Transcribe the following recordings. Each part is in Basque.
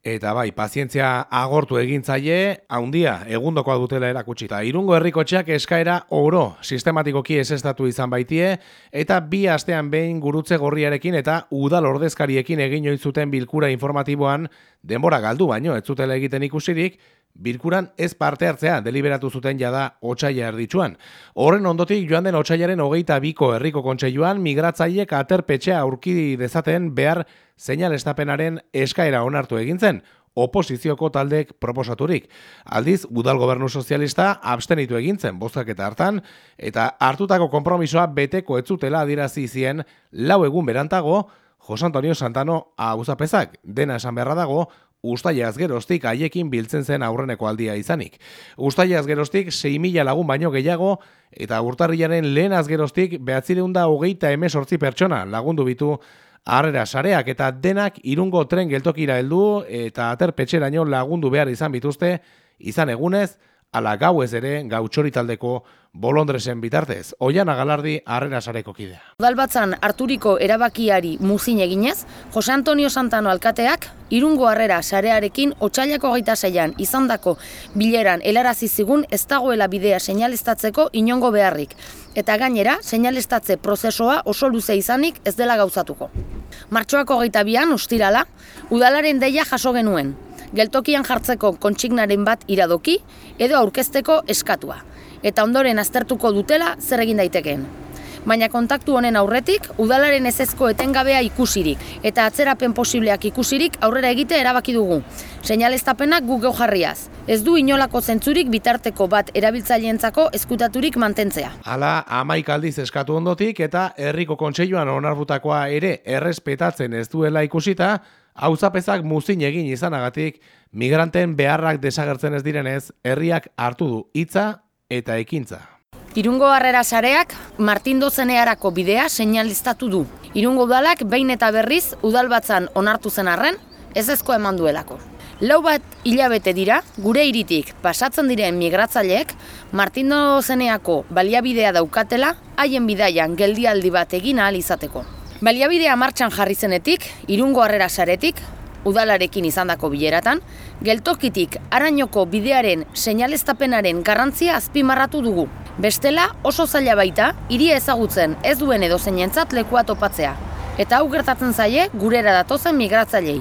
Eta bai, pazientzia agortu egintzaile, haundia, egundokoa dutela erakutsi. Eta irungo herrikotxeak eskaera oro sistematikoki esestatu izan baitie, eta bi astean behin gurutze gorriarekin eta udal ordezkariekin egin oizuten bilkura informatiboan, denbora galdu baino, ez zutela egiten ikusirik, Bilkuran ez parte hartzea deliberatu zuten jada otsaia erditsuan. Horren ondotik joan den otsailaren hogeita biko herriko kontseiluan migratzaiek aterpetxea aurki dezaten behar seinalestapenaren eskaera onartu egintzen oposizioko taldek proposaturik. Aldiz, udal gobernu sozialista abstenitu egintzen bostak eta hartan, eta hartutako konpromisoa beteko etzutela adirazi zien lau egun berantago, Jos Antonio Santano aguzapezak dena esan beharra dago, Uztaiaz geroztik haiekin biltzen zen aurreneko aldia izanik. Uztaiaz geroztik 6.000 lagun baino gehiago eta urtarriaren lehen azgeroztik behatzireunda hogeita emesortzi pertsona lagundu bitu harrera sareak eta denak irungo tren geltokira heldu eta aterpetxeraino lagundu behar izan bituzte izan egunez, ala gau ez ere gautxori taldeko bolondresen bitartez. Oian agalardi harrera sareko kidea. Udalbatzan Arturiko erabakiari muzin eginez, Jose Antonio Santano alkateak irungo harrera sarearekin otxailako gaita zeian izandako bileran helarazi zigun ez dagoela bidea seinalestatzeko inongo beharrik. Eta gainera, seinalestatze prozesoa oso luze izanik ez dela gauzatuko. Martxoako gaita bian, ustirala, udalaren deia jaso genuen, geltokian jartzeko kontsignaren bat iradoki edo aurkezteko eskatua. Eta ondoren aztertuko dutela zer egin daitekeen. Baina kontaktu honen aurretik, udalaren ezezko etengabea ikusirik eta atzerapen posibleak ikusirik aurrera egite erabaki dugu. Seinaleztapenak gu geu jarriaz. Ez du inolako zentzurik bitarteko bat erabiltzaileentzako eskutaturik mantentzea. Hala, amaik aldiz eskatu ondotik eta herriko kontseiluan onarbutakoa ere errespetatzen ez duela ikusita, Hauzapezak muzin egin izanagatik, migranten beharrak desagertzen ez direnez, herriak hartu du hitza eta ekintza. Irungo harrera sareak Martin Dozenearako bidea seinaliztatu du. Irungo udalak behin eta berriz udalbatzan onartu zen arren, ez ezko eman duelako. Lau bat hilabete dira, gure iritik pasatzen diren migratzaileek Martin Dozeneako baliabidea daukatela, haien bidaian geldialdi bat egin ahal izateko. Baliabidea martxan jarri zenetik, irungo harrera saretik, udalarekin izandako bileratan, geltokitik arainoko bidearen seinaleztapenaren garrantzia azpimarratu dugu. Bestela oso zaila baita, hiria ezagutzen ez duen edo zeinentzat lekua topatzea. Eta hau gertatzen zaie gurera datozen migratzailei.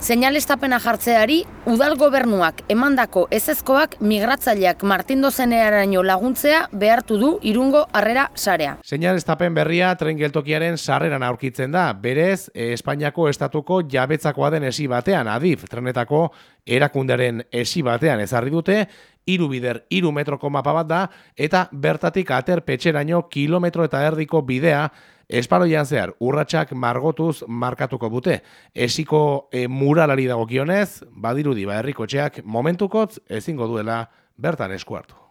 Seinalestapena jartzeari, udal gobernuak emandako ezezkoak migratzaileak Martin Dozenearaino laguntzea behartu du irungo harrera sarea. Seinalestapen berria tren geltokiaren sarreran aurkitzen da, berez Espainiako estatuko jabetzakoa den esi batean, adif, trenetako erakundaren esi batean ezarri dute, iru bider, iru metroko mapa bat da, eta bertatik ater petxeraino kilometro eta erdiko bidea Esparoian zehar, urratsak margotuz markatuko bute. Esiko e, muralari dagokionez, badirudi ba herriko momentukotz ezingo duela bertan eskuartu.